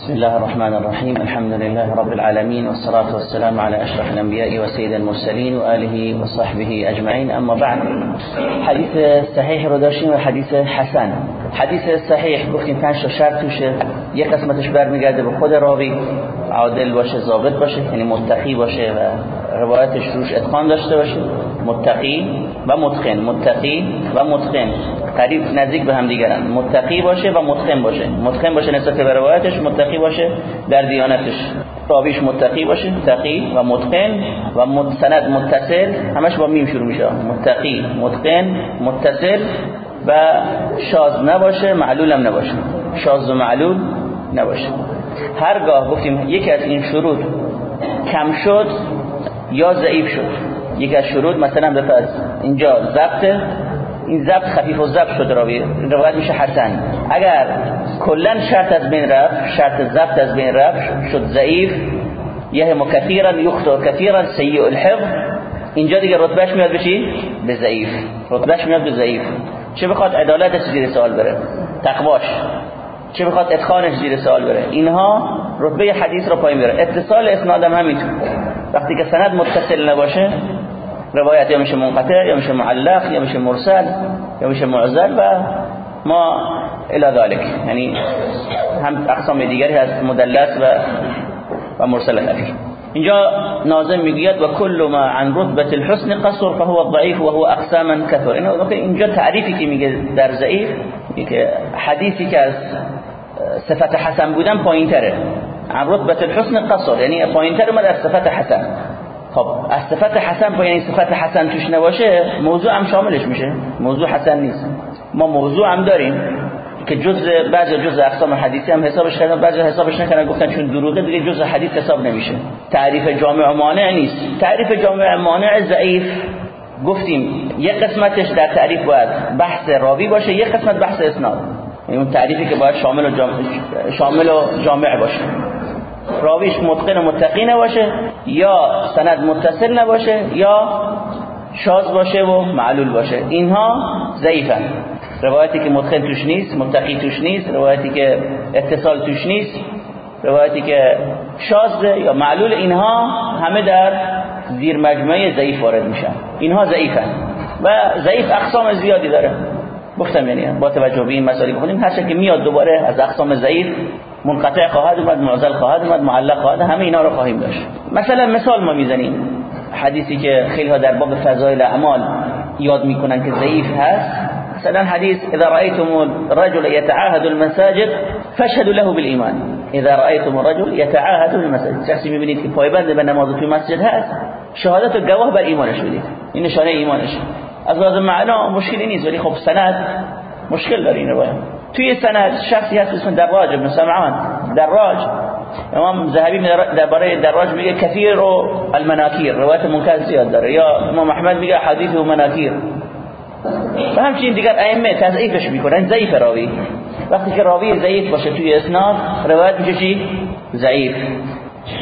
بسم الله الرحمن الرحيم. الحمد لله رب العالمين والصلاة والسلام على أشرف الأنبياء وسيد المرسلين وآله وصحبه أجمعين. أما بعد حديث صحيح رو داشتیم و حدیث حسن. حدیث صحیح گفتیم پنج تا شرط توشه. یک قسمتش برمیگرده به خود عادل باشه ضابط باشه یعنی متقی باشه و روایتش روش اتقان داشته باشه. متقی و متقن. متقی و متقن. قریب نزدیک به هم دیگرن متقی باشه و متقن باشه. متقن باشه نسبت به روایتش متقی باشه در دیانتش. راویش متقی باشه متقی و متقن و متسند متصل. همش با میم شروع میشه. متقی متقن متصل و شاز نباشه معلول هم نباشه. شاز و معلول نباشه. هرگاه گفتیم یکی از این شروط کم شد یا ضعیف شد. یکی از شروط مثلا بفرض اینجا ضبط این ضبط خفیف و ضبط شد راوی روایت میشه حسن اگر کلا شرط از بین رفت شرط ضبط از بین رفت شد ضعیف یهم کثیرا یخطئ کثیرا سیء الحفظ اینجا دیگه رتبهش میاد بشی به ضعیف. رتبهش میاد به ضعیف. چه بخواد عدالتش زیر سوال بره؟ تقواش. چه بخواد اتقانش زیر سوال بره؟ اینها رتبه حدیث رو پایین می‌بره اتصال اسناد هم همینطور. وقتی که سند متصل نباشه روایت یا میشه منقطع یا میشه معلق یا میشه مرسل یا میشه معزل و ما الى ذلك یعنی هم اقسام دیگری هست مدلس و و مرسل خفی اینجا ناظم می‌گوید و کل ما عن رتبه الحسن قصر فهو ضعیف و هو اقساما كثر اینجا تعریفی که میگه در ضعیف که حدیثی که از صفت حسن بودن پایینتره. عن رتبه الحسن قصر یعنی پایینتر اومد از صفت حسن. خب از صفت حسن پایین یعنی صفت حسن توش نباشه موضوع هم شاملش میشه. موضوع حسن نیست. ما موضوع هم داریم که جز بعضی جز اقسام حدیثی هم حسابش کردن بعضی حسابش نکردن گفتن چون دروغه دیگه جز حدیث حساب نمیشه. تعریف جامع مانع نیست. تعریف جامع مانع ضعیف. گفتیم یک قسمتش در تعریف باید بحث راوی باشه یک قسمت بحث اسناد. یعنی اون تعریفی که باید شامل و جامع, شامل و جامع باشه. راویش متقن و متقی نباشه یا سند متصل نباشه یا شاز باشه و معلول باشه. اینها ضعیفن. روایتی که متقن توش نیست متقی توش نیست روایتی که اتصال توش نیست روایتی که شاز یا معلول اینها همه در زیر مجموعه ضعیف وارد میشن. اینها ضعیفن و ضعیف اقسام زیادی داره. گفتم یعنی با توجه به این مسائل بخونیم هر که میاد دوباره از اقسام ضعیف منقطع خواهد اومد معزل خواهد اومد معلق خواهد همه اینا رو خواهیم داشت. مثلا مثال ما می‌زنیم. حدیثی که خیلی ها در باب فضایل اعمال یاد می‌کنن که ضعیف هست. مثلا حدیث اذا رايتم الرجل يتعاهد المساجد فاشهدوا له بالایمان. اذا رايتم الرجل يتعاهد المساجد. شخصی می‌بینید که پایبند به نماز توی مسجد هست شهادت و گواه بر ایمانش بدید این نشانه ایمانش. از لازم معنا مشکلی نیست ولی خب سند مشکل داره این روایت. توی سند شخصی هست اسم دراج ابن سمعان. دراج. امام ذهبی درباره دراج میگه کثیر و المناکیر. روایت منکر زیاد داره. یا امام احمد میگه حدیث و مناکیر. و همچنین دیگر ائمه تضعیفش می‌کنن. ضعیف راوی. وقتی که راوی ضعیف باشه توی اسناد روایت میشه چی ضعیف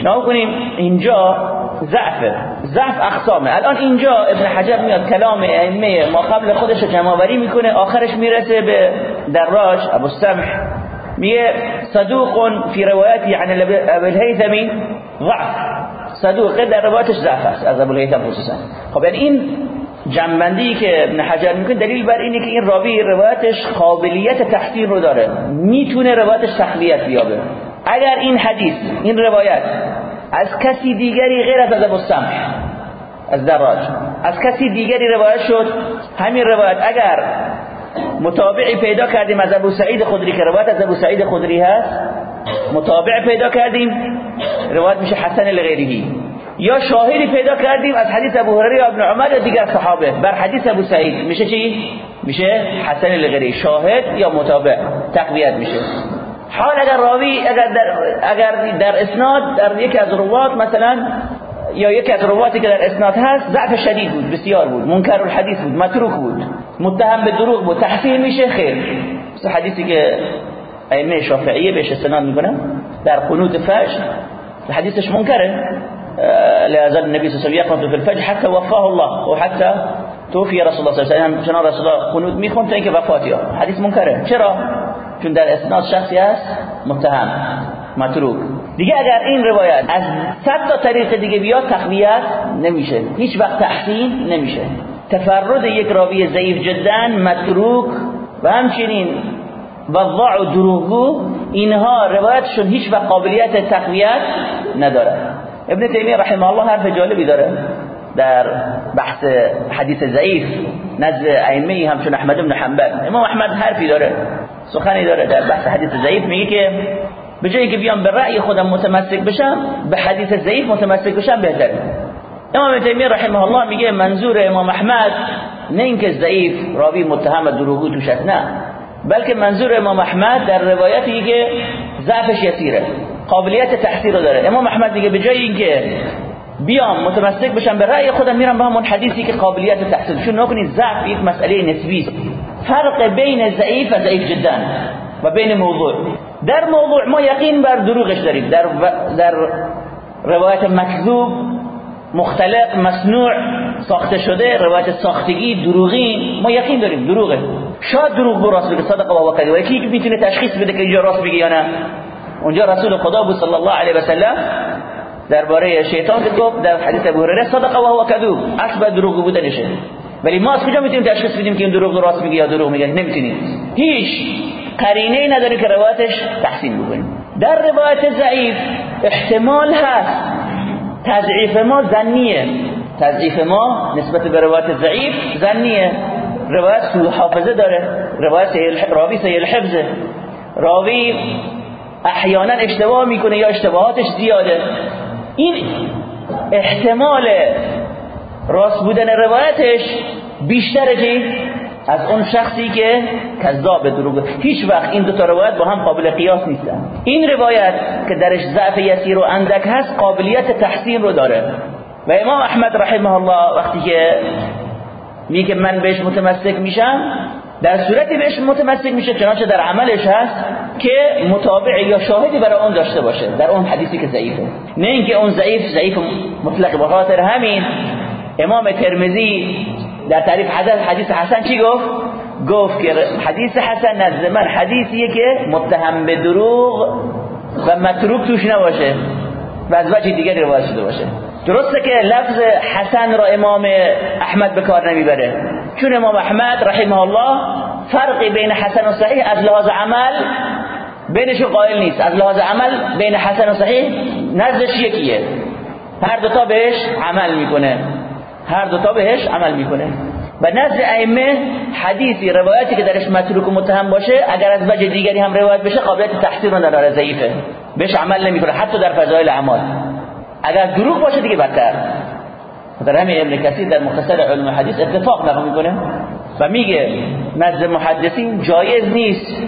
نگاه کنیم اینجا ضعف ضعف اقسامه. الان اینجا ابن حجر میاد کلام ائمه ما قبل خودش جمعآوری می‌کنه آخرش می‌رسه به دراج ابو السمح میگه صدوق فی روایتی عن ابو الهیثمی ضعف. صدوق در روایتش ضعف است از ابو الهیثم خصوصا. خب یعنی این جنبندی که ابن حجر می‌کنه دلیل بر اینه که این راوی روایتش قابلیت تحسین رو داره. می‌تونه روایتش تقویت بیابه. اگر این حدیث این روایت از کسی دیگری غیر از ابو السمح از دراج. از کسی دیگری روایت شد. همین روایت اگر متابعی پیدا کردیم از ابو سعید خدری که روایت از ابو سعید خدری هست متابع پیدا کردیم روایت میشه حسن لغیره. یا شاهدی پیدا کردیم از حدیث ابو هریره ابن عمر یا دیگر صحابه. بر حدیث ابو سعید میشه چی؟ میشه حسن لغیره. شاهد یا متابع؟ تقویت میشه. حال اگر راوی اگر در اگر در اسناد در یکی از روات مثلا یا یکی از رواتی که در اسناد هست ضعف شدید بود بسیار بود منکر الحدیث بود متروک بود متهم به دروغ بود تحسین میشه خیر. مثل حدیثی که ائمه شافعیه بهش استناد می‌کنن در قنوت فجر حدیثش منکره. لا النبي صلى الله عليه وسلم في الفجر حتى وفاه الله وحتى توفي رسول الله صلى الله عليه وسلم چنان رسول الله قنوت می‌خوند تا اینکه وفات یافت. حدیث منکره. چرا؟ چون در اسناد شخصی هست متهم متروک. دیگه اگر این روایت از صد تا طریق دیگه بیاد تقویت نمیشه. هیچ وقت تحسین نمیشه. تفرد یک راوی ضعیف جدا متروک و همچنین وضع و دروغگو اینها روایتشون هیچ وقت قابلیت تقویت نداره. ابن تیمیه رحمه الله حرف جالبی داره در بحث حدیث ضعیف نزد ائمه همچون احمد بن حنبل. امام احمد حرفی داره. سخنی داره در بحث حدیث ضعیف میگه که به جایی که بیام به رأی خودم متمسک بشم به حدیث ضعیف متمسک بشم بهتره. امام تیمیه رحمه الله میگه منظور امام احمد نه اینکه ضعیف راوی متهم دروغو توش نه. بلکه منظور امام احمد در روایتی که ضعفش یسیره قابلیت تحصیل رو داره. امام احمد دیگه به جای اینکه بیام متمسک بشم به رأی خودم میرم به همون حدیثی که قابلیت تحصیل. چون نکنید ضعف یک مسئله نسبی است. فرق بین ضعیف و ضعیف جدا و بین موضوع. در موضوع ما یقین بر دروغش داریم. در در روایت مکذوب مختلق مصنوع ساخته شده روایت ساختگی دروغی ما یقین داریم دروغه. شاید دروغ بر راست بگه صدق و وکذب و یکی می‌تونه تشخیص بده که اینجا راست بگه یا نه. اونجا رسول خدا بود صلی الله علیه و سلم. درباره شیطان که گفت در حدیث ابو هریره صدق و هو کذوب اصل دروغ بودنشه. ولی ما از کجا می‌تونیم تشخیص بدیم که این دروغ راست میگه یا دروغ میگه؟ نمی‌تونیم. هیچ قرینه نداره که روایتش تحسین بکنیم. در روایت ضعیف احتمال هست. تضعیف ما زنیه تضعیف ما نسبت به روایت ضعیف زنیه روایت سوء حافظه داره. روایت راوی سیل حفظه راوی احیانا اشتباه می‌کنه یا اشتباهاتش زیاده. این احتمال راست بودن روایتش بیشتره که از اون شخصی که کذاب دروغ هیچ وقت این دو تا روایت با هم قابل قیاس نیستن. این روایت که درش ضعف یسیر و اندک هست قابلیت تحسین رو داره. و امام احمد رحمه الله وقتی که میگه من بهش متمسک میشم در صورتی بهش متمسک میشه چنانچه در عملش هست که متابع یا شاهدی برای اون داشته باشه در اون حدیثی که ضعیفه. نه اینکه اون ضعیف ضعیف مطلق به خاطر همین امام ترمذی در تعریف حدیث حدیث حسن چی گفت؟ گفت که حدیث حسن نزد من حدیثیه که متهم به دروغ و متروک توش نباشه و از وجه دیگری روایت شده باشه. درسته که لفظ حسن را امام احمد به کار نمی‌بره. چون امام احمد رحمه الله فرقی بین حسن و صحیح از لحاظ عمل بینش قائل نیست. از لحاظ عمل بین حسن و صحیح نزدش یکیه. هر دوتا بهش عمل می‌کنه. هر دوتا بهش عمل می‌کنه. و نزد ائمه حدیثی روایتی که درش متروک و متهم باشه اگر از وجه دیگری هم روایت بشه قابلیت تحصیل نداره ضعیفه. بهش عمل نمی‌کنه حتی در فضایل اعمال. اگر دروغ باشه دیگه بدتر. در همین ابن کثیر در مختصر علم حدیث اتفاق نقل می‌کنه و میگه نزد محدثین جایز نیست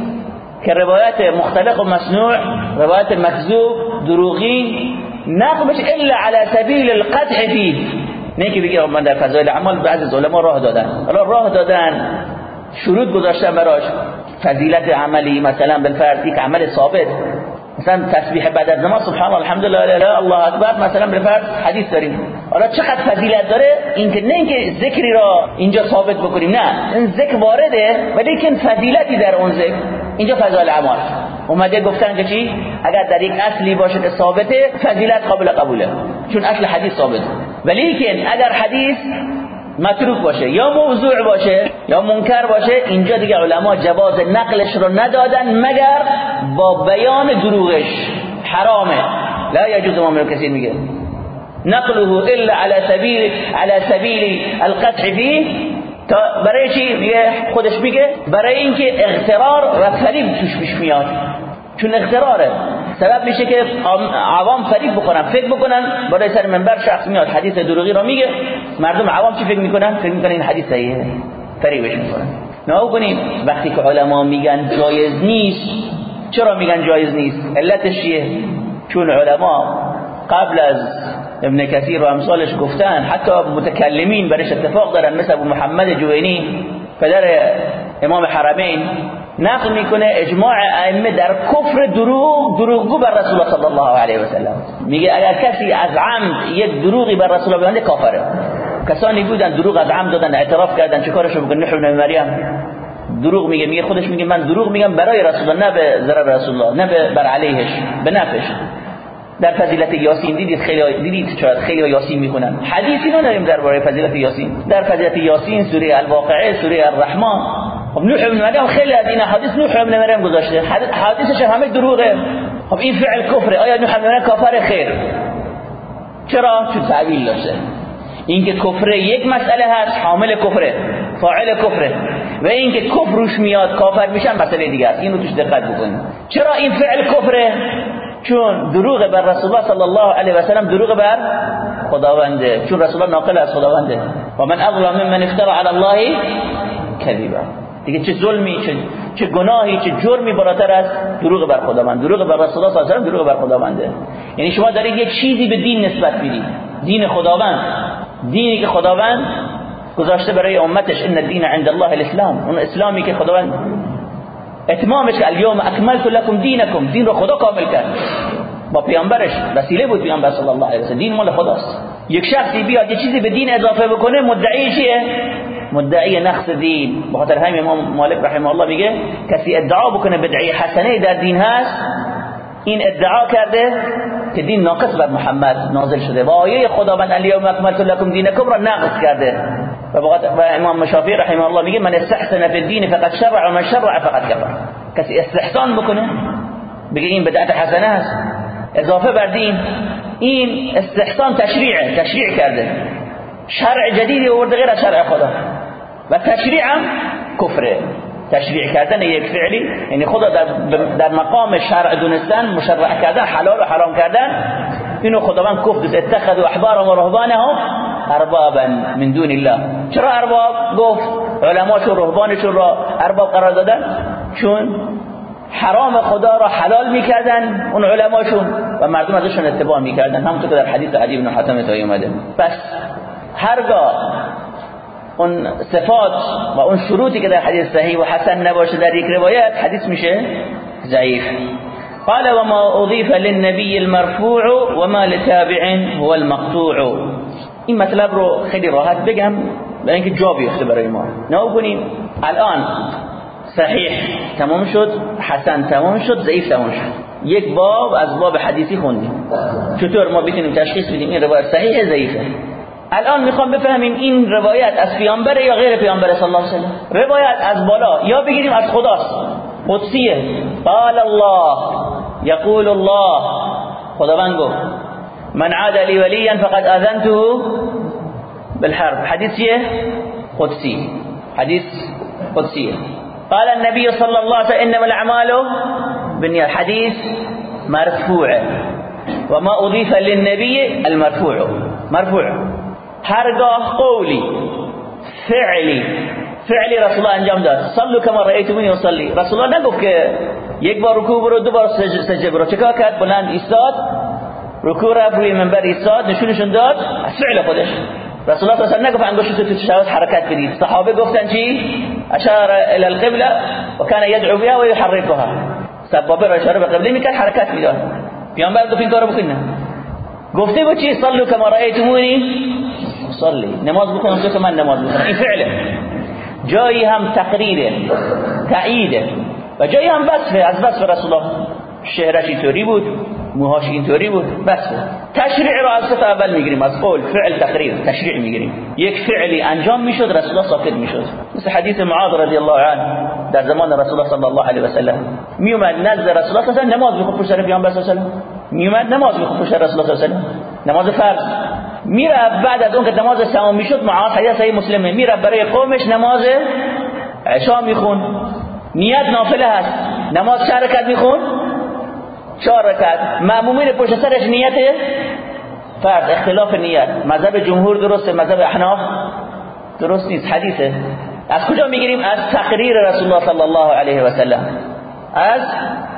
که روایت مختلق و مصنوع روایت مکذوب دروغی نقل بشه الا على سبیل القدح فيه. نه که بگه من در فضایل اعمال بعضی از علما راه دادن. حالا راه دادن شروط گذاشتن براش. فضیلت عملی مثلا بالفرض یک عمل ثابت. مثلا تسبیح بعد از نماز سبحان الله الحمدلله لا الله اکبر. مثلا بالفرض حدیث داریم. حالا چقدر فضیلت داره؟ اینکه نه اینکه ذکری را اینجا ثابت بکنیم نه. این ذکر وارده ولی که فضیلتی در اون ذکر. اینجا فضایل اعمال. اومده گفتن که چی؟ اگر در یک اصلی باشه که ثابته فضیلت قابل قبوله. چون اصل حدیث ثابته ولی که اگر حدیث متروک باشه یا موضوع باشه یا منکر باشه اینجا دیگه علما جواز نقلش رو ندادن مگر با بیان دروغش. حرامه. لا يجوز ما کسی میگه. نقله الا على سبیل على سبیل القطع فيه تا برای چی خودش میگه برای اینکه اغترار و فریب توش میاد. چون اغتراره سبب میشه که عوام فریب بکنن. فکر بکنن برای سر منبر شخص میاد حدیث دروغی رو میگه. مردم عوام چی فکر می‌کنن؟ فکر می‌کنن این حدیث صحیحه. فریبش می‌کنن. نه کنیم وقتی که علما میگن جایز نیست چرا میگن جایز نیست؟ علتش چیه؟ چون علما قبل از ابن کثیر و امثالش گفتن حتی متکلمین برش اتفاق دارن مثل ابو محمد جوینی پدر امام حرمین. نقل می‌کنه اجماع ائمه در کفر دروغ دروغگو بر رسول الله صلی الله علیه و سلم میگه اگر کسی از عمد یک دروغی بر رسول الله بنده کافره. کسانی بودن دروغ از عمد دادن اعتراف کردن چه کارشو بکنن نحو مریم. دروغ میگه میگه خودش میگه من دروغ میگم برای رسول الله نه به ضرر رسول الله نه بر علیهش به نفعش. در فضیلت یاسین دیدید خیلی دیدید شاید خیلی یاسین می‌خونن. حدیثی نداریم درباره فضیلت یاسین. در فضیلت یاسین سوره الواقعه سوره الرحمن خب نوح ابن مریم خیلی از این حدیث نوح ابن مریم گذاشته. حدیثش همه دروغه. خب این فعل کفره. آیا نوح ابن مریم کافر؟ خیر. چرا؟ چون تعویل داشته. اینکه کفره یک مسئله هست حامل کفره فاعل کفره. و اینکه کفر روش میاد کافر میشن مسئله دیگه است. اینو توش دقت بکنید. چرا این فعل کفره؟ چون دروغ بر رسول الله صلی الله علیه و سلم دروغ بر خداونده. چون رسول الله ناقل از خداونده. و من اظلم ممن افترى علی الله کذبا. دیگه چه ظلمی چه چه گناهی چه جرمی بالاتر از دروغ بر خداوند. دروغ بر رسول الله صلی دروغ بر خداونده. یعنی شما دارید یک چیزی به دین نسبت می‌دید دین خداوند. دینی که خداوند گذاشته برای امتش ان الدین عند الله الاسلام. اون اسلامی که خداوند اتمامش الیوم اکملت لكم دینکم. دین رو خدا کامل کرد. با پیامبرش وسیله بود پیامبر صلی الله علیه و دین مال خداست. یک شخصی بیاد یه چیزی به دین اضافه بکنه مدعی چیه؟ مدعی نقص دین. بخاطر همین امام مالک رحمه الله میگه کسی ادعا بکنه بدعی حسنه در دین هست این ادعا کرده که دین ناقص بر محمد نازل شده. و آیه خداوند الیوم اکملت لكم دینکم را نقص کرده. و امام مشافی رحمه الله میگه من استحسن فی الدین فقد شرع و من شرع فقد کفر. کسی استحسان بکنه بگه این بدعت حسنه است اضافه بر دین این استحسان تشریع تشریع کرده. شرع جدیدی آورده غیر از شرع خدا. و تشریع هم کفره. تشریع کردن یک فعلی یعنی خدا در, در مقام شرع دونستن مشرع کردن حلال و حرام کردن اینو خداوند گفت اتخذوا احبارهم و رهبانهم اربابا من دون الله. چرا ارباب؟ گفت علماشون رهبانشون را ارباب قرار دادن. چون حرام خدا را حلال می‌کردن اون علماشون و مردم ازشون اتباع می‌کردن. همونطور که در حدیث علی بن حاتم تا اومده. پس هرگاه اون صفات و اون شروطی که در حدیث صحیح و حسن نباشه در یک روایت حدیث میشه ضعیف. قال وما اضيف للنبي المرفوع وما لتابع هو المقطوع. این مطلب رو خیلی راحت بگم برای اینکه جا بیفته برای ما. نه کنیم. الان صحیح تمام شد حسن تمام شد ضعیف تمام شد. یک باب از باب حدیثی خوندیم. چطور ما بتونیم تشخیص بدیم؟ این روایت صحیح ضعیفه؟ الان میخوام بفهمیم این روایت از پیامبر یا غیر پیامبر صلی الله علیه روایت از بالا. یا بگیریم از خداست. قدسیه. قال الله. یقول الله. خداوند گفت. من عاد لی ولیا فقد اذنته بالحرب. حدیثیه قدسی. حدیث قدسیه. قال النبي صلى الله عليه وسلم انما الاعمال بالنيات حديث مرفوع. وما اضيف للنبي المرفوع. مرفوع. هرگاه قولی فعلی فعلی رسول الله انجام داد. صلو کما رأیتمونی اصلی. رسول الله نگفت که یک بار رکوع برو دو بار سجده برو. چکار کرد؟ بلند ایستاد. رکوع رفت روی منبر ایستاد نشونشون داد. از فعل خودش. رسول الله صلی الله نگفت انگشت تو تشهد حرکت بدید صحابه گفتن چی؟ اشار الى القبله وكان يدعو بها ويحركها سبابه را اشاره به قبله می‌کرد حرکت می‌داد. پیامبر گفت این کارو بکنه گفته بود چی؟ صلوا كما رأيتموني صلی. نماز بکنم که من نماز بکنم این فعله. جایی هم تقریره تعییده و جایی هم وصفه. از وصف رسول الله شهرش اینطوری بود موهاش اینطوری بود بس تشریع را از صف اول می‌گیریم از قول فعل تقریر تشریع می‌گیریم. یک فعلی انجام می‌شد رسول الله ساکت می‌شد. مثل حدیث معاذ رضی الله عنه در زمان رسول الله صلی الله علیه و سلم. میومد نزد رسول الله صلی الله نماز می‌خوند پشت سر پیامبر صلی الله علیه و سلم. میومد نماز می‌خوند پشت رسول الله صلی الله علیه و سلم. نماز فرض. میره بعد از اون که نماز تمام می‌شد معاذ حدیث صحیح مسلمه. میره برای قومش نماز عشا میخون. نیت نافله هست. نماز چه رکعت میخون؟ چهار رکعت. معمومین پشت سرش نیت فرض اختلاف نیت. مذهب جمهور درسته مذهب احناف درست نیست حدیثه. از کجا می‌گیریم؟ از تقریر رسول الله صلی الله علیه و سلم. از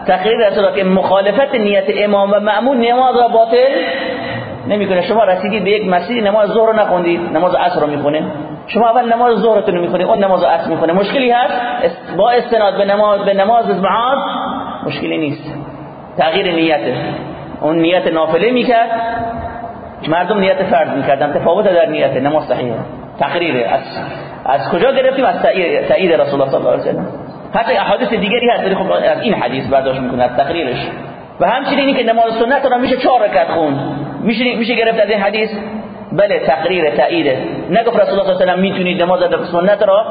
تقریر رسول الله که مخالفت نیت امام و معمول نماز را باطل نمی‌کنه. شما رسیدید به یک مسجد نماز ظهر نخوندید نماز عصر رو می‌خونه. شما اول نماز ظهرتون رو می‌خونید اون نماز عصر می‌خونه. مشکلی هست؟ با استناد به نماز به نماز معاذ مشکلی نیست. تغییر نیته اون نیت نافله می‌کرد. مردم نیت فرض می‌کردن. تفاوت در نیت. نماز صحیحه. تقریره. از از کجا گرفتیم؟ از تایید رسول الله صلی الله علیه و سلم. حتی احادیث دیگری هست ولی خب از این حدیث برداشت می‌کنه از تقریرش. و همچنین که نماز سنت را میشه چهار رکعت خون میشه میشه گرفت از این حدیث؟ بله تقریر تایید نگفت رسول الله صلی الله علیه و می‌تونید نماز سنت را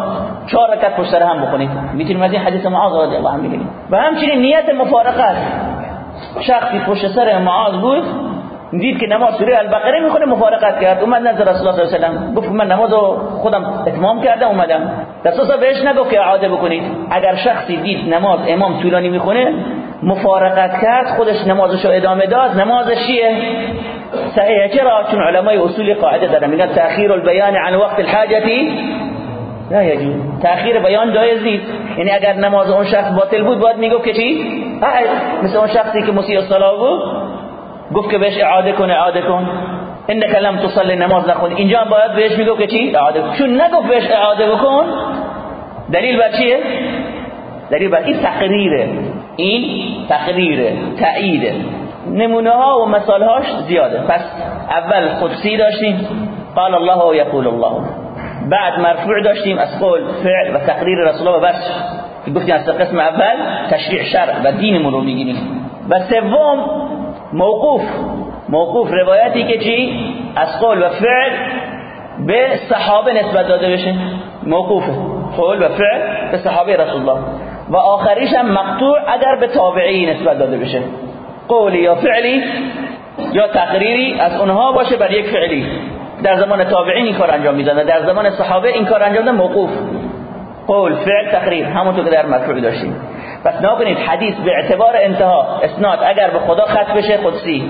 چهار رکعت پشت سر هم بخونید. می‌تونیم از این حدیث معاذ رضی الله عنه بگیریم و همچنین نیت مفارقت شخصی پشت سر معاذ بود دید که نماز سوره البقره می‌خونه مفارقت کرد اومد نزد رسول الله صلی الله علیه و گفت من نمازو خودم اتمام کردم اومدم. رسول الله بهش نگفت که اعاده بکنید. اگر شخصی دید نماز امام طولانی می‌خونه مفارقت کرد خودش نمازشو ادامه داد. نمازش چیه؟ چرا چون علمای اصول قاعده دارن میگن تاخیر البیان عن وقت الحاجتی لا یجوز تاخیر بیان جایز نیست. یعنی اگر نماز اون شخص باطل بود باید می‌گفت که چی؟ مثل اون شخصی که مسیح الصلاه بود. گفت که بهش اعاده کن اعاده کن. انك لم تصلي نماز نخون اینجا باید بهش می‌گفت که چی؟ اعاده چون نگفت بهش اعاده بکن دلیل بر چیه؟ دلیل بر این تقریره. این تقریره. تاییده نمونه ها و مثال هاش زیاده. پس اول قدسی داشتیم قال الله و یقول الله. بعد مرفوع داشتیم از قول فعل و تقریر رسول الله و بس. گفتیم از قسم اول تشریع شرع و دینمون رو می‌گیریم. و سوم موقوف. موقوف روایتی که چی؟ از قول و فعل به صحابه نسبت داده بشه. موقوف قول و فعل به صحابه رسول الله. و آخریش هم مقطوع اگر به تابعی نسبت داده بشه. قولی یا فعلی یا تقریری از اونها باشه بر یک فعلی. در زمان تابعین این کار انجام میدن در زمان صحابه این کار انجام دادن موقوف. قول فعل تقریر همونطور که در مرفوع داشتیم. پس نکنید حدیث به اعتبار انتها اسناد اگر به خدا خط بشه قدسی.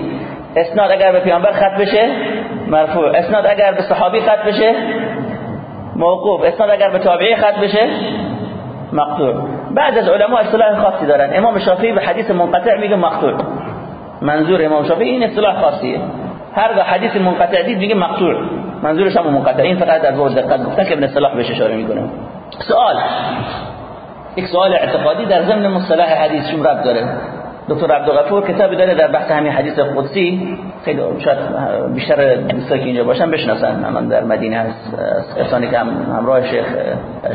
اسناد اگر به پیامبر خط بشه مرفوع. اسناد اگر به صحابی خط بشه موقوف. اسناد اگر به تابعی خط بشه مقطوع بعد از علما اصطلاح خاصی دارن. امام شافعی به حدیث منقطع میگه مقطوع منظور امام شافعی این اصطلاح خاصیه. هر وقت حدیث منقطع دید میگه مقطوع. منظورش هم منقطع. این فقط در باب دقت گفتن که ابن اصطلاح بهش اشاره می‌کنه. سوال یک سوال اعتقادی در ضمن مصطلح حدیث چون رب داره. دکتر عبدالغفور کتابی داره در بحث همین حدیث قدسی. خیلی شاید بیشتر دوستایی که اینجا باشن بشناسن. من در مدینه هست. کسانی که هم همراه شیخ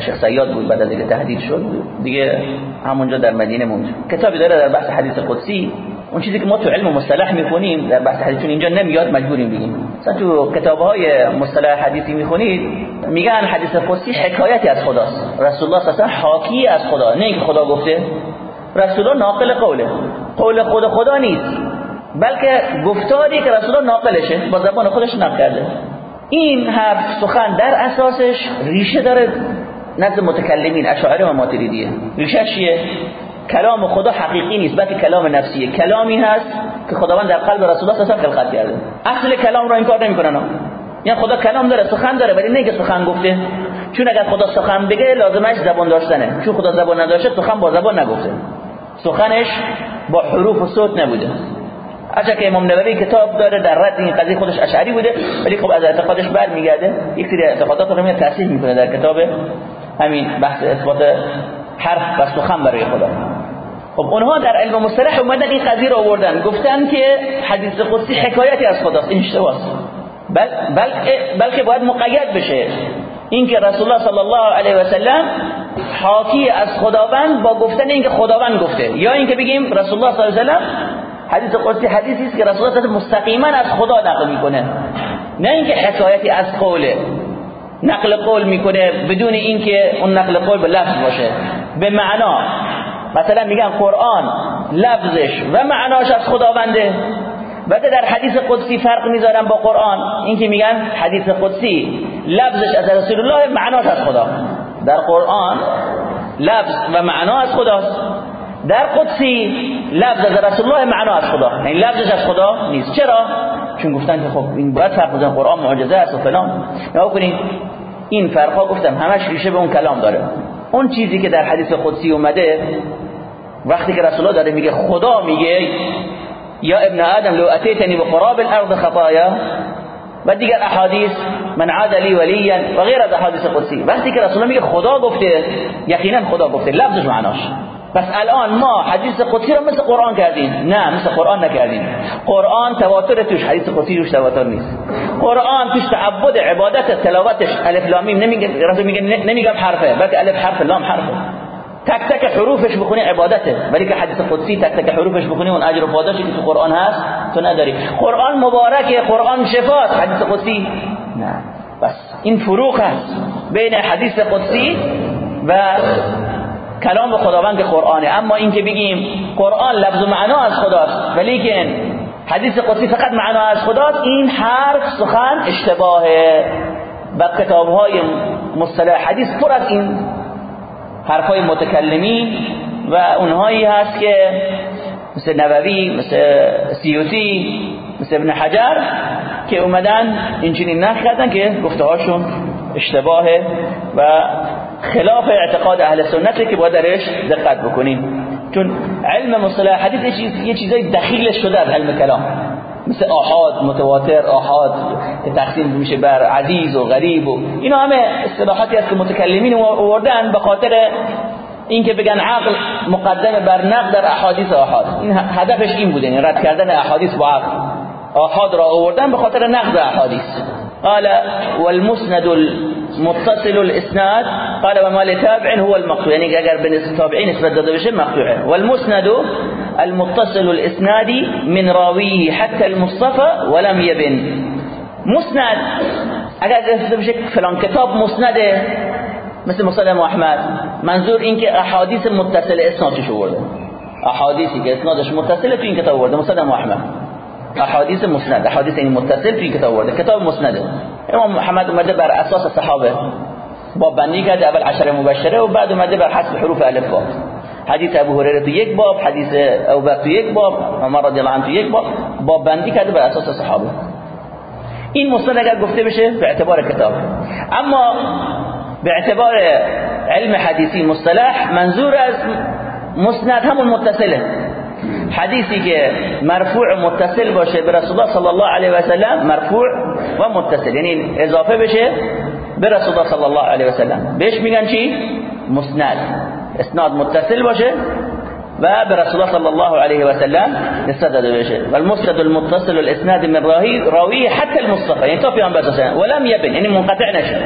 شیخ سیاد بود بعد از اینکه تهدید شد. دیگه همونجا در مدینه موند. کتابی داره در بحث حدیث قدسی. اون چیزی که ما تو علم مصطلح می‌خونیم در بحث حدیث اینجا نمیاد مجبوریم بگیم. مثلا تو کتابهای مصطلح حدیثی می‌خونید میگن حدیث قدسی حکایتی از خداست. رسول الله صلی حاکی از خدا نه اینکه خدا گفته. رسول الله ناقل قوله. قول خود خدا نیست بلکه گفتاری که رسول الله ناقلشه با زبان خودش نقل کرده. این حرف سخن در اساسش ریشه داره. نزد متکلمین اشاعره و ماتریدیه. ریشه چیه؟ کلام خدا حقیقی نیست بلکه کلام نفسیه. کلامی هست که خداوند در قلب رسول الله صلی خلقت کرده. اصل کلام را انکار نمی‌کنن یعنی خدا کلام داره سخن داره ولی نه سخن گفته. چون اگر خدا سخن بگه لازمش زبان داشتنه. چون خدا زبان نداشته سخن با زبان نگفته. سخنش با حروف و صوت نبوده. اچه که امام نووی کتاب داره در رد این قضیه خودش اشعری بوده ولی خب از اعتقادش برمیگرده. یک سری اعتقادات رو تصحیح می‌کنه در کتاب همین بحث اثبات حرف و سخن برای خدا. خب اونها در علم مصطلح اومدن این قضیه رو آوردن. گفتن که حدیث قدسی حکایتی از خداست این اشتباهه. بل بلکه بلکه باید مقید بشه. اینکه رسول الله صلی الله علیه و سلم حاکی از خداوند با گفتن اینکه خداوند گفته. یا اینکه بگیم رسول الله صلی الله علیه و سلم حدیث قدسی حدیثی است که رسول الله مستقیما از خدا نقل می‌کنه. نه اینکه حکایتی از قوله. نقل قول می‌کنه بدون اینکه اون نقل قول به لفظ باشه. به معنا مثلا میگن قرآن لفظش و معناش از خداونده. بعد در حدیث قدسی فرق می‌ذارن با قرآن اینکه میگن حدیث قدسی لفظش از رسول الله معناش از خدا. در قرآن لفظ و معنا از خداست. در قدسی لفظ از رسول الله معنا از خدا. یعنی لفظش از خدا نیست. چرا؟ چون گفتن که خب این باید فرق بزن قرآن معجزه است و فلان. نگاه کنید این فرقا گفتم همش ریشه به اون کلام داره. اون چیزی که در حدیث قدسی اومده وقتی که رسول الله داره میگه خدا میگه یا ابن آدم لو اتیتنی بقراب الارض خطایا و دیگر احادیث من عاد لی ولیا و غیر از احادیث قدسی. وقتی که رسول الله میگه خدا گفته یقینا خدا گفته لفظش معناش. پس الان ما حدیث قدسی رو مثل قرآن کردیم. نه مثل قرآن نکردیم. قرآن تواتر توش حدیث قدسی توش تواتر نیست. قرآن توش تعبد عبادت تلاوتش الف لام میم. نمیگه رسول میگه نمیگم حرفه بلکه الف حرف لام حرفه. تک تک حروفش بخونی عبادته. ولی که حدیث قدسی تک تک حروفش بخونی اون اجر و پاداشی که تو قرآن هست تو نداری. قرآن مبارکه قرآن شفاست. حدیث قدسی نه. بس. این فروق هست بین حدیث قدسی و کلام خداوند قرآنه. اما این که بگیم قرآن لفظ و معنا از خداست ولی که حدیث قدسی فقط معنا از خداست این حرف سخن اشتباهه و کتاب های مصطلح حدیث پر از این حرف های متکلمی و اونهایی هست که مثل نووی مثل سیوسی مثل ابن حجر که اومدن اینجوری نقل که گفته هاشون اشتباهه و خلاف اعتقاد اهل سنته که باید درش دقت بکنیم. چون علم مصطلح حدیث یه چیزای دخیل شده از علم کلام. مثل آحاد متواتر آحاد تقسیم میشه بر عزیز و غریب و اینا همه اصطلاحاتی است که متکلمین آوردن به خاطر اینکه بگن عقل مقدم بر نقد در احادیث آحاد. این هدفش این بوده یعنی رد کردن احادیث با عقل. آحاد را آوردن به خاطر نقد احادیث. قال والمسند المتصل الإسناد قال وما لتابع هو المقطوع. يعني اگر به تابعین نسبت داده بشه مقطوعة. والمسند المتصل الإسناد من راويه حتى المصطفى ولم يبن. مسند اگر داده بشه فلان کتاب مسنده مثل مسند أحمد. منظور این که احادیث متصل اسنادش آورده احادیثی که إسنادش متصلة تو این کتاب آورده مسند أحمد. احادیث مسند احادیث این متصل توی کتاب ورده؟ کتاب مسنده. امام محمد اومده بر اساس صحابه. با بندی کرده اول عشر مبشره و بعد اومده بر حسب حروف الف با. حدیث ابو هریره تو یک باب حدیث ابوبکر تو یک باب عمر رضی الله عنه تو یک باب. با بندی کرده بر اساس صحابه. این مسند اگر گفته بشه به اعتبار کتاب. اما به اعتبار علم حدیثی مصطلح منظور از مسند همون متصله. حدیثی که مرفوع متصل باشه به رسول الله صلی الله علیه و سلم مرفوع و متصل. یعنی اضافه بشه به رسول الله صلی الله علیه و سلم. بهش میگن چی؟ مسند. اسناد متصل باشه و به رسول الله صلی الله علیه و سلم نسبت داده بشه. و المسند المتصل الاسناد من راوی راوی حتی المصطفى یعنی تا پیامبر ولم یبن. یعنی منقطع نشه.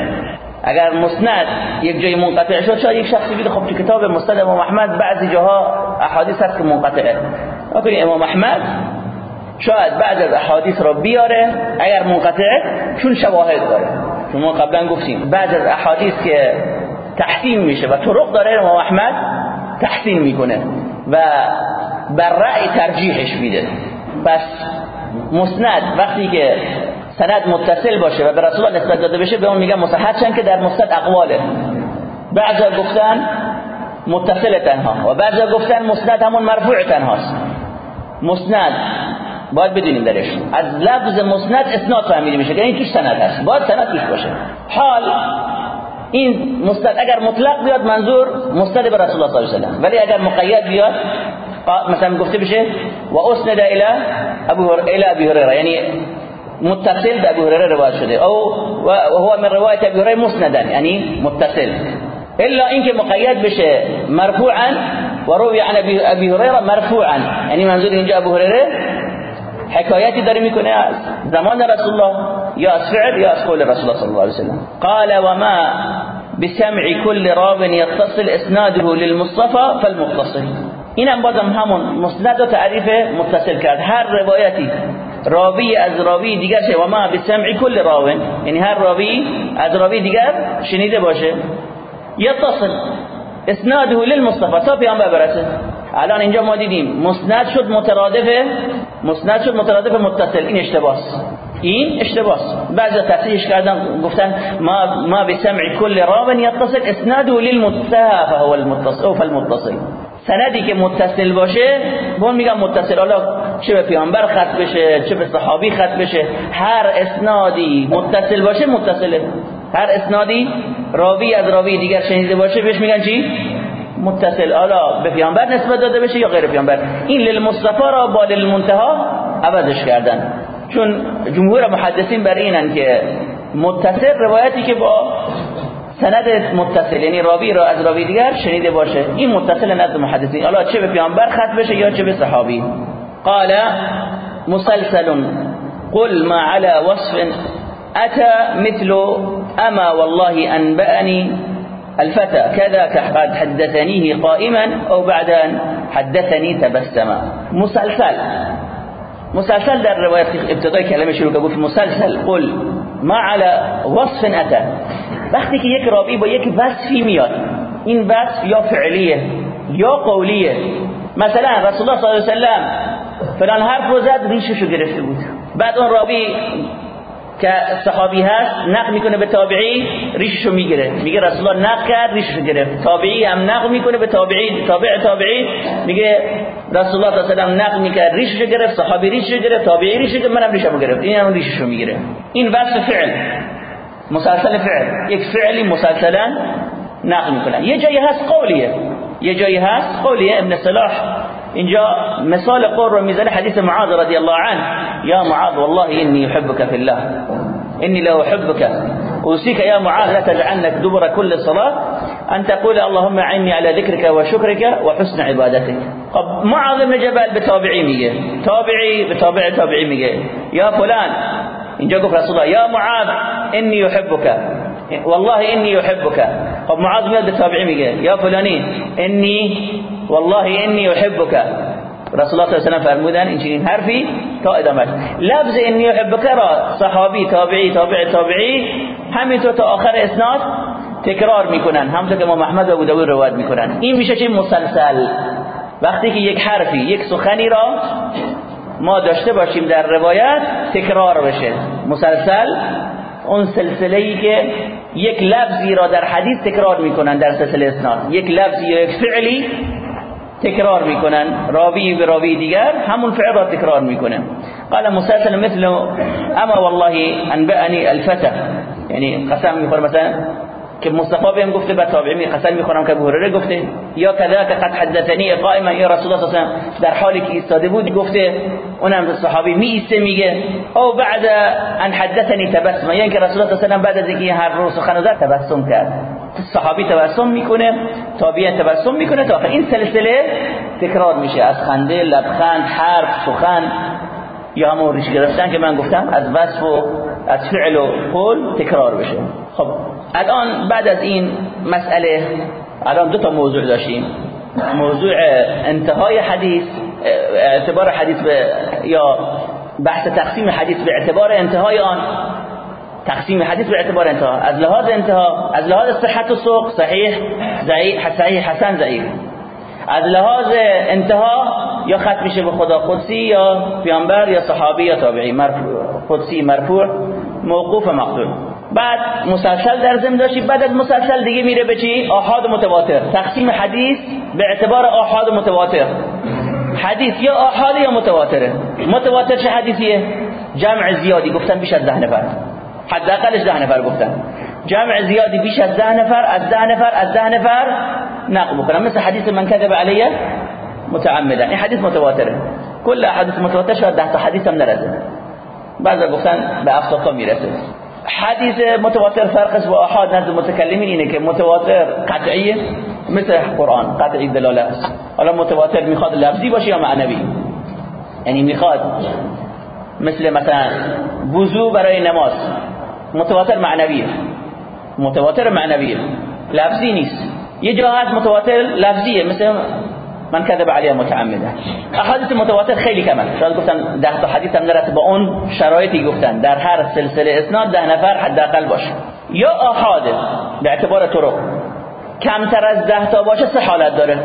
اگر مسند یک جای منقطع شد شاید یک شخصی بگه خب تو کتاب مسند امام احمد بعضی جاها احادیث هست که منقطعه. ولی امام احمد شاید بعض از احادیث را بیاره اگر منقطعه چون شواهد داره. چون ما قبلا گفتیم بعض از احادیث که تحسین میشه و طرق داره امام احمد تحسین می‌کنه و بر رأی ترجیحش میده. پس مسند وقتی که سند متصل باشه و به رسول نسبت داده بشه به اون میگن مصحح چون که در مسند اقواله. بعضا گفتن متصل تنها و بعضا گفتن مسند همون مرفوع تنهاست. مسند. باید بدونیم درش. از لفظ مسند اسناد فهمیده میشه که این توش سند هست. باید سند توش باشه. حال این مسند اگر مطلق بیاد منظور مسند به رسول الله صلی الله علیه و ولی اگر مقید بیاد مثلا گفته بشه و اسند الى ابو هريره یعنی متصل به ابو هريره روایت شده. او و هو من روایت ابو هريره مسندا یعنی متصل. الا اینکه مقید بشه مرفوعا و روی عن ابي هريره مرفوعا. یعنی منظور اینجا ابو هريره حکایتی داره می‌کنه از زمان رسول الله یا از فعل یا از قول رسول الله صلی الله علیه وسلم. قال وما بسمع كل راو يتصل اسناده للمصطفى فالمتصل. اینم بازم همون مسند و تعریف متصل کرد. هر روایتی راوی از راوی دیگر شه. و ما بسمع کل راوین یعنی هر راوی از راوی دیگر شنیده باشه. یتصل. اسناده للمصطفى. تا پیامبر برسه. الان اینجا ما دیدیم مسند شد مترادف مسند شد مترادف متصل. این اشتباس. این اشتباس. بعضی تصحیحش کردن گفتن ما ما بسمع كل راو يتصل اسناده للمتصل فهو المتصل او فالمتصل. سندی که متصل باشه به میگم متصل. حالا چه به پیامبر خط بشه چه به صحابی خط بشه هر اسنادی متصل باشه متصله. هر اسنادی راوی از راوی دیگر شنیده باشه بهش میگن چی؟ متصل. حالا به پیامبر نسبت داده بشه یا غیر پیامبر؟ این للمصطفى را با للمنتها عوضش کردن. چون جمهور محدثین بر اینن که متصل روایتی که با سند متصل یعنی راوی را از راوی دیگر شنیده باشه. این متصل نزد محدثین. حالا چه به پیامبر ختم بشه یا چه به صحابی؟ قال مسلسل قل ما على وصف أتى مثل أما والله أنبأني الفتى كذا قد حدثنيه قائما أو بعد أن حدثني تبسما. مسلسل. مسلسل در روایت ابتدای کلمه شروع گفت مسلسل. قل ما على وصف أتى. وقتی که یک راوی با یک وصفی میاد این وصف یا فعلیه یا قولیه. مثلا رسول الله صلی الله علیه و سلم فلان حرف رو زد ریششو گرفته بود. بعد اون راوی که صحابی هست نقل می‌کنه به تابعی ریششو می‌گیره میگه رسول الله نقل کرد ریششو گرفت. تابعی هم نقل می‌کنه به تابعی تابع تابعی. میگه رسول الله صلی الله علیه و نقل می‌کرد ریششو گرفت. صحابی ریششو گرفت تابعی ریششو گرفت منم ریشمو گرفت. این هم ریششو می‌گیره. این وصف فعل. مسلسل فعل. یک فعلی مسلسلا نقل می‌کنه. یه جایی هست قولیه. یه جایی هست قولیه. ابن صلاح اینجا مثال قول رو میزنه حدیث معاذ رضی الله عنه. یا معاذ والله إني أحبك في الله. إني لا أحبك. أوصيك يا معاذ لا تجعلنك دبر كل صلاة. أن تقول اللهم اعني على ذكرك وشكرك وحسن عبادتك. طب معاذ بن جبل بتابعي میگه تابعی به تابع تابعی میگه یا فلان. اینجا گفت رسول الله. یا معاذ إني أحبك. والله إني أحبك. خب معاذ میاد به تابعی یا فلانی انی والله انی احبك رسول الله صلی الله علیه و فرمودن این چنین حرفی تا ادامه لفظ انی احبك را صحابی تابعی تابع تابعی همینطور تا آخر اسناد تکرار می‌کنن. همونطور که ما محمد و ابو داوود روایت می‌کنن. این میشه چه مسلسل؟ وقتی که یک حرفی یک سخنی را ما داشته باشیم در روایت تکرار بشه. مسلسل اون سلسله ای که یک لفظی را در حدیث تکرار می‌کنن در سلسله اسناد. یک لفظی یا یک فعلی تکرار می‌کنن. راوی به راوی دیگر همون فعل را تکرار می‌کنه قال مسلسل مثل اما والله انبأني الفتى یعنی قسم می‌خوره مثلا که مصطفی بهم گفته به تابعی قسم می‌خورم که ابو هریره گفته. یا کذا قد حدثنی قائما. یا رسول الله صلی در حالی که ایستاده بود گفته. اونم صحابی می ایسته میگه. او بعد ان حدثنی تبسم. یعنی که رسول الله صلی بعد از اینکه هر روز سخن زد تبسم کرد. صحابی تبسم می‌کنه تابعی تبسم می‌کنه تا این سلسله تکرار میشه. از خنده لبخند حرف سخن یا همون ریش گرفتن که من گفتم از وصف و از فعل و قول تکرار بشه. خب الان بعد از این مسئله الان دو تا موضوع داشتیم. موضوع انتهای حدیث اعتبار حدیث به یا بحث تقسیم حدیث به اعتبار انتهای آن. تقسیم حدیث به اعتبار انتها. از لحاظ انتها از لحاظ صحت و سوق صحیح ضعیف صحیح حسن ضعیف. از لحاظ انتها یا ختم میشه به خدا قدسی یا پیامبر یا صحابی یا تابعی. مرفوع. قدسی مرفوع موقوف مقتول بعد مسلسل در ضمن داشتی بعد از مسلسل دیگه میره به چی؟ آحاد متواتر. تقسیم حدیث به اعتبار آحاد متواتر. حدیث یا آحاد یا متواتره. متواتر چه حدیثیه؟ جمع زیادی. گفتن بیش از ده نفر. حداقلش ده نفر گفتن. جمع زیادی بیش از ده نفر از ده نفر از ده نفر نقل بکنن. مثل حدیث من کذب علیه متعمدا این حدیث متواتره. کل حدیث متواتر شاید ده تا حدیث هم نرسه. بعضا گفتن به 70 تا می‌رسه. حدیث متواتر فرقش با احاد. نزد متکلمین اینه که متواتر قطعیه مثل قرآن قطعی دلاله است. حالا متواتر می‌خواد لفظی باشه یا معنوی؟ یعنی می‌خواد مثل مثلا وضو برای نماز. متواتر معنویه متواتر معنویه لفظی نیست. یه جا هست متواتر لفظیه مثل من کذب علیه متعمده. احادیث متواتر خیلی کمه شاید گفتن ده تا حدیث هم نرسه با اون شرایطی گفتن. در هر سلسله اسناد ده نفر حداقل باشه. یا آحاده به اعتبار طرق. کمتر از ده تا باشه سه حالت داره.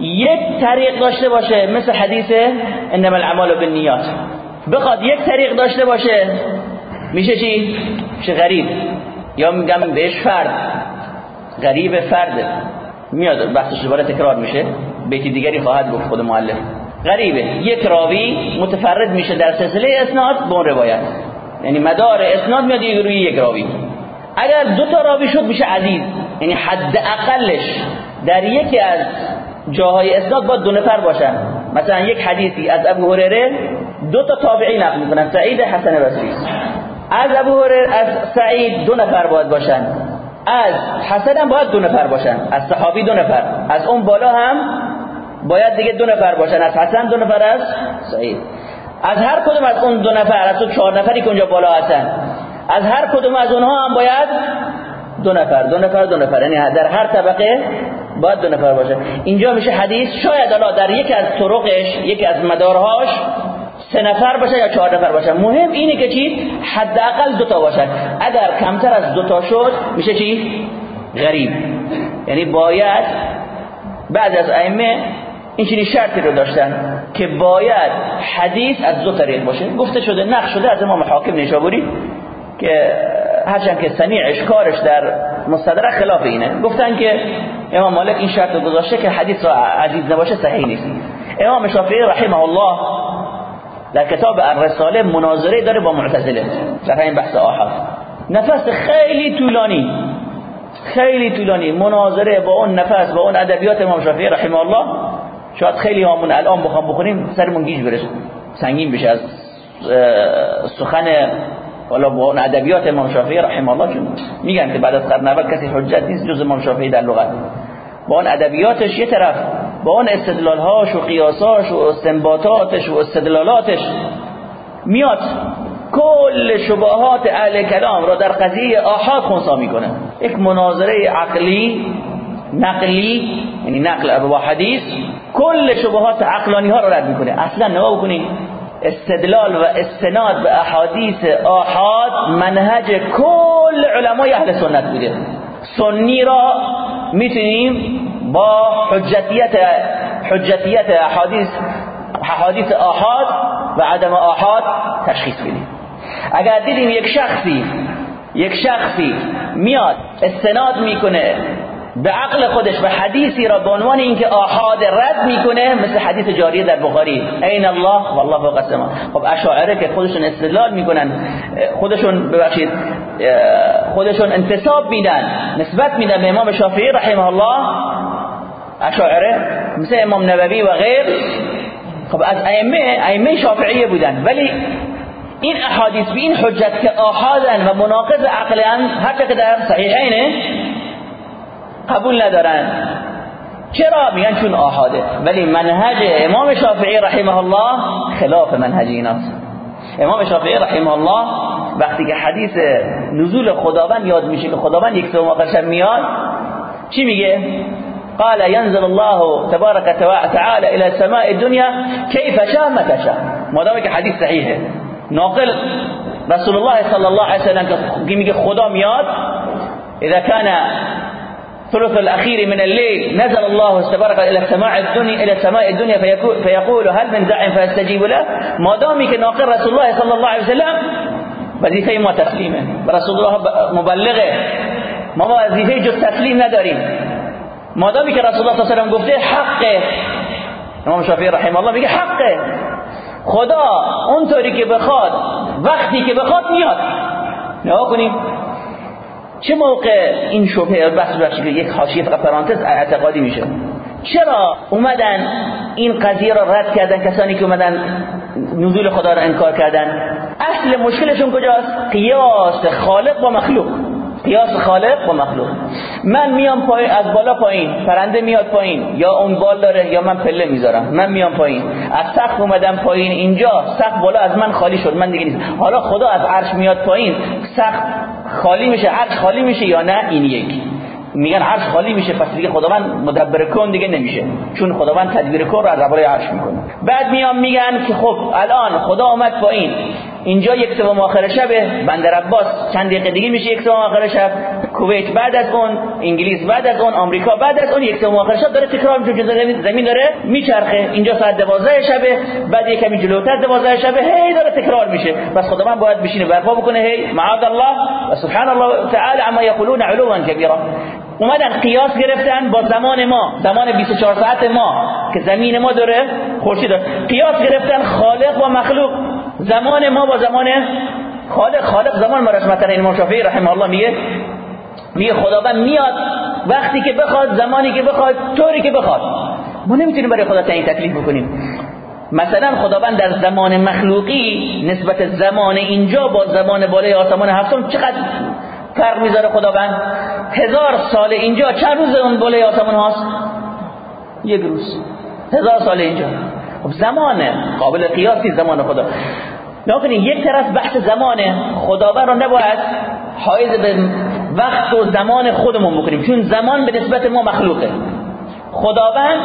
یک طریق داشته باشه مثل حدیث انما الاعمال بالنیات. بخواد یک طریق داشته باشه میشه چی؟ میشه غریب. یا میگم بهش فرد. غریب فرد میاد بحثش دوباره تکرار میشه. بیتی دیگری خواهد گفت خود معلم غریبه. یک راوی متفرد میشه در سلسله اسناد به اون روایت. یعنی مدار اسناد میاد روی یک راوی. اگر دو تا راوی شد میشه عزیز یعنی حد اقلش. در یکی از جاهای اسناد با دو نفر باشن. مثلا یک حدیثی از ابو هریره دو تا تابعی نقل می‌کنن. سعید حسن بصری. از ابو از سعید دو نفر باید باشن. از حسن هم باید دو نفر باشن. از صحابی دو نفر. از اون بالا هم باید دیگه دو نفر باشن. از حسن دو نفر از سعید. از هر کدوم از اون دو نفر از اون چهار نفری که اونجا بالا هستن از هر کدوم از اونها هم باید دو نفر. دو نفر دو نفر. یعنی در هر طبقه باید دو نفر باشه اینجا میشه حدیث. شاید الله در یکی از طرقش یکی از مدارهاش سه نفر باشه یا چهار نفر باشه. مهم اینه که چی؟ حداقل دو تا باشه اگر کمتر از دو تا شد میشه چی؟ غریب. یعنی باید بعد از ائمه این چنین شرطی رو داشتن که باید حدیث از دو طریق باشه. گفته شده نقش شده از امام حاکم نیشابوری که هرچند که سنیعش کارش در مستدرک خلاف اینه. گفتن که امام مالک این شرط رو گذاشته که حدیث را عزیز نباشه صحیح نیست. امام شافعی رحمه الله در کتاب الرساله مناظره داره با معتزله. در این بحث آحاد. نفس خیلی طولانی. خیلی طولانی. مناظره با اون نفس با اون ادبیات امام شافعی رحمه الله. شاید خیلی همون الان بخوام بخونیم سرمون گیج بره سنگین بشه از سخن حالا با اون ادبیات امام شافعی رحمه الله. چون میگن که بعد از قرن اول کسی حجت نیست جز امام شافعی در لغت. با اون ادبیاتش یه طرف با اون استدلالهاش و قیاساش و استنباطاتش و استدلالاتش میاد. کل شبهات اهل کلام را در قضیه آحاد خونسا می‌کنه. یک مناظره عقلی نقلی یعنی نقل با حدیث کل شبهات عقلانی ها رو رد می‌کنه. اصلا نگاه بکنید استدلال و استناد به احادیث آحاد منهج کل علمای اهل سنت بوده. سنی را می‌تونیم با حجتیت حجتیت احادیث احادیث آحاد و عدم آحاد تشخیص بدیم. اگر دیدیم یک شخصی یک شخصی میاد استناد می‌کنه به عقل خودش و حدیثی را به عنوان اینکه آحاد رد می‌کنه مثل حدیث جاریه در بخاری. عین الله والله فوق السما خب اشاعره که خودشون استدلال می‌کنن خودشون ببخشید خودشون انتصاب میدن نسبت میدن به امام شافعی رحمه الله اشاعره مثل امام نووی و غیر خب از ائمه ائمه شافعیه بودن ولی این احادیث به این حجت که آحادن و مناقض عقلن هر که در صحیحینه قبول ندارن چرا میگن چون آحاده ولی منهج امام شافعی رحمه الله خلاف منهج ایناست امام شافعی رحمه الله وقتی که حدیث نزول خداوند یاد میشه که خداوند یک سوم آخر میاد چی میگه؟ قال ينزل الله تبارك وتعالى إلى سماء الدنيا كيف شاء متى شاء مادام که حدیث صحیحه ناقل. رسول الله صلی الله علیه وسلم میگه خدا میاد إذا كان ثلث الأخير من الليل نزل الله تبارك إلى السماء الدنيا إلى سماء الدنيا فيقول هل من داع فاستجيب له؟ ما دامي که ناقل رسول الله صلى الله عليه وسلم. وظیفه ما تسلیمه رسول الله مبلغه. ما وظیفه جز تسلیم نداریم ما دامی که رسول الله صلی الله علیه و گفته حقه. امام شافعی رحمه الله میگه حقه. خدا اونطوری که بخواد وقتی که بخواد میاد. نگاه کنیم. چه موقع این شبهه بحث بخشی که یک حاشیه فقط پرانتز اعتقادی میشه؟ چرا اومدن این قضیه را رد کردن کسانی که اومدن نزول خدا را انکار کردن؟ اصل مشکلشون کجاست؟ قیاس خالق با مخلوق. قیاس خالق و مخلوق. من میام پایین از بالا پایین پرنده میاد پایین یا اون بال داره یا من پله می‌ذارم. من میام پایین. از سقف اومدم پایین اینجا سقف بالا از من خالی شد من دیگه نیست حالا خدا از عرش میاد پایین سقف خالی میشه عرش خالی میشه یا نه؟ این یک. میگن عرش خالی میشه پس دیگه خداوند مدبر کن دیگه نمیشه. چون خداوند تدبیر کن رو از عرش می‌کنه. بعد میام میگن که خب الان خدا اومد پایین. اینجا یک سوم آخر شبه بندر عباس. چند دقیقه دیگه میشه یک سوم آخر شب. کویت بعد از اون انگلیس بعد از اون آمریکا بعد از اون یک سوم آخر شب داره تکرار میشه زمین داره میچرخه. اینجا ساعت 12 شبه بعد یک کمی جلوتر 12 شبه هی داره تکرار میشه. بس خداوند باید بشینه برپا بکنه هی معاذ الله و سبحان الله تعالی عما یقولون علوا کبیرا. اومدن قیاس گرفتن با زمان ما زمان 24 ساعت ما که زمین ما داره خورشید قیاس گرفتن خالق و مخلوق. زمان ما با زمان خالق خالق زمان ما رحمت این شافعی رحمه الله میگه میگه خداوند میاد وقتی که بخواد زمانی که بخواد طوری که بخواد. ما نمی‌تونیم برای خدا تعیین تکلیف بکنیم. مثلا خداوند در زمان مخلوقی نسبت زمان اینجا با زمان بالای آسمان هفتم چقدر فرق می‌ذاره خداوند؟ هزار سال اینجا چند روز اون بالا آسمون هاست؟ یک روز. هزار سال اینجا. خب زمانه قابل قیاسی زمان خدا. نکنید یک طرف بحث زمانه خداوند رو نباید حایز به وقت و زمان خودمون بکنیم چون زمان به نسبت ما مخلوقه. خداوند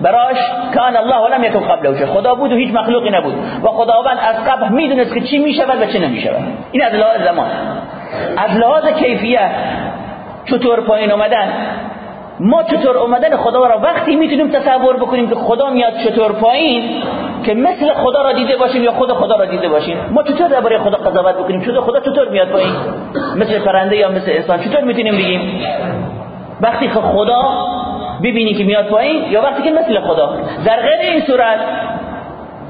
براش کان الله ولم یکن قبله خدا بود و هیچ مخلوقی نبود. و خداوند از قبل می‌دونست که چی می‌شود و چی نمی‌شود. این از لحاظ زمان. از لحاظ کیفیت چطور پایین اومدن؟ ما چطور اومدن؟ خدا را وقتی می‌تونیم تصور بکنیم که خدا میاد چطور پایین که مثل خدا را دیده باشیم یا خود خدا را دیده باشیم ما چطور درباره خدا قضاوت بکنیم؟ چطور خدا چطور میاد پایین؟ مثل پرنده یا مثل انسان چطور می‌تونیم بگیم؟ وقتی که خدا ببینی که میاد پایین یا وقتی که مثل خدا. در غیر این صورت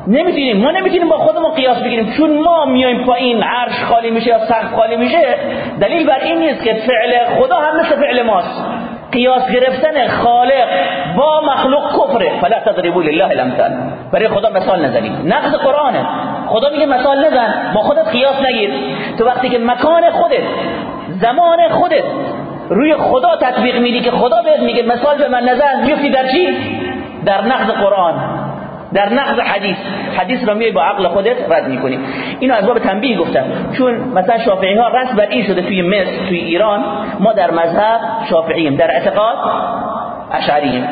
نمی‌تونیم ما نمی‌تونیم با خودمون قیاس بگیریم. چون ما میایم پایین عرش خالی میشه یا سقف خالی میشه دلیل بر این نیست که فعل خدا هم مثل فعل ماست. قیاس گرفتن خالق با مخلوق کفره. فلا تضربوا لله الامثال. برای خدا مثال نزنید. نقض قرآنه. خدا میگه مثال نزن. با خودت قیاس نگیر. تو وقتی که مکان خودت زمان خودت روی خدا تطبیق میدی که خدا بهت میگه مثال به من نزن. میفتی در چی؟ در نقض قرآن. در نقض حدیث. حدیث را میای با عقل خودت رد می‌کنی. اینو از باب تنبیه گفتم. چون مثلا شافعی ها رس بر این شده توی مصر توی ایران ما در مذهب شافعیم در اعتقاد اشعریم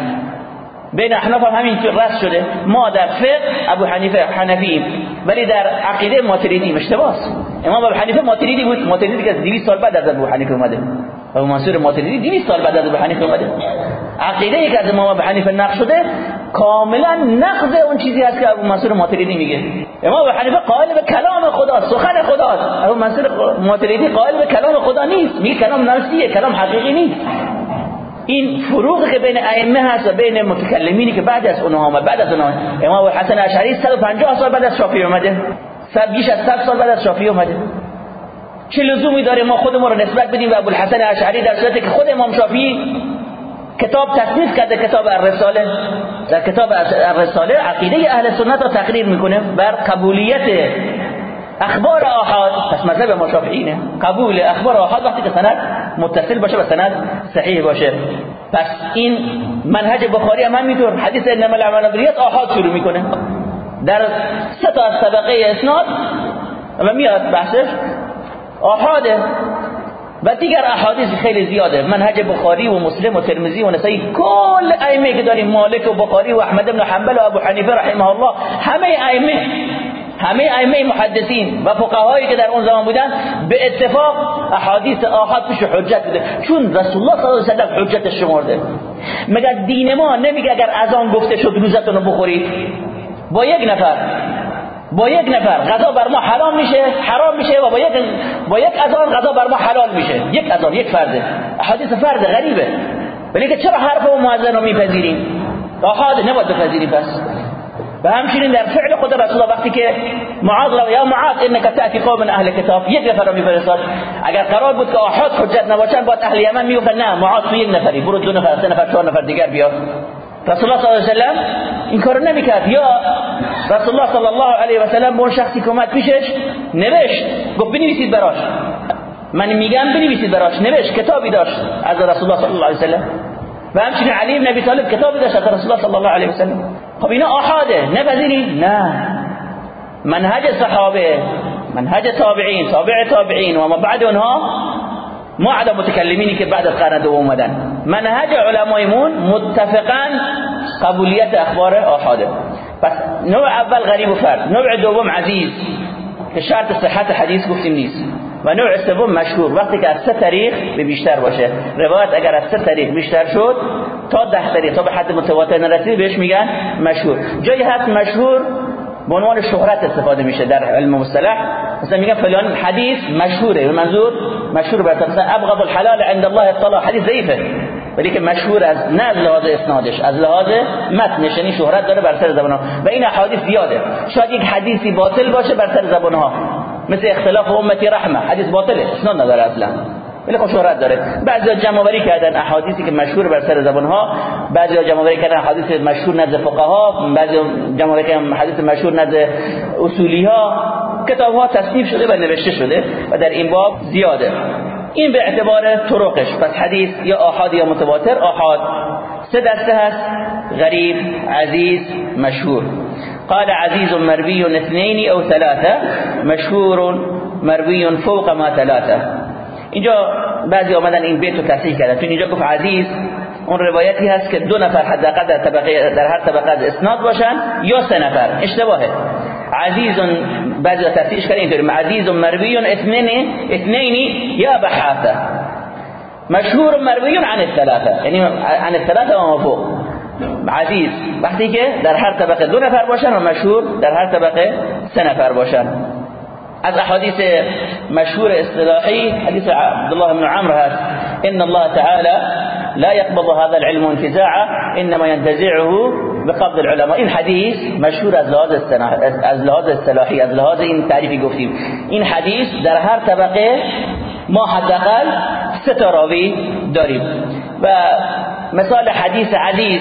بین احناف هم همین رس شده. ما در فقه ابو حنیفه حنفیم ولی در عقیده ماتریدی اشتباس. امام ابو حنیفه ماتریدی بود. ماتریدی که 200 سال بعد از ابو حنیفه اومده. ابو منصور ماتریدی 200 سال بعد از ابو حنیفه اومده. عقیده ای که از امام ابو حنیفه نقش شده کاملا نقض اون چیزی است که ابو منصور ماتریدی میگه. امام ابو حنیفه قائل به کلام خدا سخن خدا ابو منصور ماتریدی قائل به کلام خدا نیست میگه کلام نفسیه کلام حقیقی نیست. این فروغ که بین ائمه هست و بین متکلمینی که بعد از اونها بعد از اونها امام حسن اشعری 150 سال بعد از شافعی اومده. بیش از 100 سال بعد از شافعی اومده. چه لزومی داره ما خودمون رو نسبت بدیم به ابوالحسن اشعری در صورتی که خود امام شافعی کتاب تصنیف کرده کتاب الرساله. در کتاب الرساله عقیده اهل سنت را تقریر می‌کنه بر قبولیت اخبار آحاد. پس مذهب ما شافعینه قبول اخبار آحاد وقتی که سند متصل باشه و سند صحیح باشه. پس این منهج بخاری هم همینطور. حدیث انما الاعمال بالنیات آحاد شروع می‌کنه. در سه تا از طبقه اسناد و میاد بحثش. آحاده. و دیگر احادیث خیلی زیاده. منهج بخاری و مسلم و ترمذی و نسائی. کل ائمه که داریم مالک و بخاری و احمد بن حنبل و ابو حنیفه رحمه الله همه ائمه همه ائمه محدثین و فقهایی که در اون زمان بودن به اتفاق احادیث آحاد پیش حجت بوده. چون رسول الله صلی الله علیه و سلم حجت شمرده. مگر دین ما نمیگه اگر اذان گفته شد روزتون رو بخورید؟ با یک نفر. با یک نفر غذا بر ما حرام میشه حرام میشه و با یک با یک اذان غذا بر ما حلال میشه. یک اذان یک فرده حدیث فرد غریبه. ولی که چرا حرف و مؤذن رو میپذیریم؟ آحاد نباید بپذیریم پس. و همچنین در فعل خود رسول الله وقتی که معاذ را یا معاذ انك تاتي قوم اهل کتاب. یک نفر رو میفرستاد. اگر قرار بود که احاد حجت نباشن با اهل یمن می‌گفتن نه معاذ تو یک نفری. برو دو نفر سه نفر چهار نفر دیگر بیا. رسول الله صلی الله علیه و سلم این کارو نمی‌کرد. یا رسول الله صلی الله علیه و سلم اون شخصی که اومد پیشش نوشت گفت بنویسید براش من میگم بنویسید براش نوشت کتابی داشت از رسول الله صلی الله علیه و سلم و همچنین علی بن طالب کتابی داشت از رسول الله صلی الله علیه و سلم خب اینا آحاده نپذیری نه منهج صحابه منهج تابعین تابع تابعین و ما بعد اونها ما عدا متکلمینی که بعد قرن دوم اومدن منهج علمایمون متفقا قبولیت اخبار آحاده پس نوع اول غریب و فرد نوع دوم عزیز که شرط صحت حدیث گفتیم نیست و نوع سوم مشهور. وقتی که از سه طریق به بیشتر باشه. روایت اگر از سه طریق بیشتر شد تا ده طریق تا به حد متواتر نرسید بهش میگن مشهور. جایی هست مشهور به عنوان شهرت استفاده میشه در علم مصطلح. مثلا میگن فلان حدیث مشهوره. به منظور مشهور بر مثلا ابغض الحلال عند الله الطلاق حدیث ضعیفه. ولی که مشهور از نه از لحاظ اسنادش از لحاظ متنش یعنی شهرت داره بر سر زبان ها و این احادیث زیاده. شاید یک حدیثی باطل باشه بر سر زبان ها مثل اختلاف امتی رحمه. حدیث باطله اسناد نداره اصلا. ولی خب شهرت داره. بعضی جمع کردن احادیثی که مشهور بر سر زبان ها بعضی جمع کردن احادیث مشهور نزد فقها. بعضی جمع کردن حدیث مشهور نزد اصولی ها کتاب ها تصنیف شده و نوشته شده و در این باب زیاده. این به اعتبار طرقش. پس حدیث یا آحاد یا متواتر آحاد. سه دسته هست. غریب عزیز مشهور. قال عزيز مروي اثنين او ثلاثه. مشهور مروي فوق ما ثلاثه. اینجا بعضی آمدن این بیت رو تصحیح کردن. تو اینجا گفت عزیز اون روایتی هست که دو نفر حداقل در طبقه در هر طبقه اسناد باشن یا سه نفر. اشتباهه. عزیز بعضی تصحیحش کردن اینطوری. عزیز مروی اثنين اثنين یا بحاثه. مشهور مروی عن الثلاثه. یعنی عن الثلاثه و فوق عزیز. وقتی که در هر طبقه دو نفر باشن و مشهور در هر طبقه سه نفر باشن. از احادیث مشهور اصطلاحی حدیث عبدالله بن عمرو هست. ان الله تعالى لا يقبض هذا العلم انتزاعا إنما ينتزعه بقبض العلماء. این حدیث مشهور از لحاظ از لحاظ اصطلاحی از لحاظ این تعریفی گفتیم. این حدیث در هر طبقه ما حداقل سه تا راوی داریم. و مثال حدیث عزیز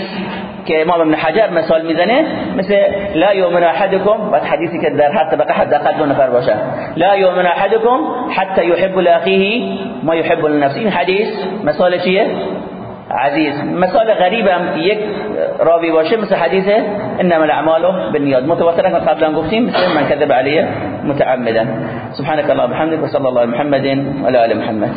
که امام ابن حجر مثال میزنه مثل لا یؤمن احدکم بعد حدیثی که در هر طبقه حداقل دو نفر باشه. لا یؤمن احدکم حتى يحب لاخیه ما يحب لنفسه. این حدیث مثال چیه؟ عزیز مثال غریب هم یک راوی باشه مثل حدیث انما الاعمال بالنیات. متواتر که قبلا گفتیم مثل من كذب علیه متعمدا. سبحانك اللهم وبحمدك وصلى الله محمد وعلى آل محمد.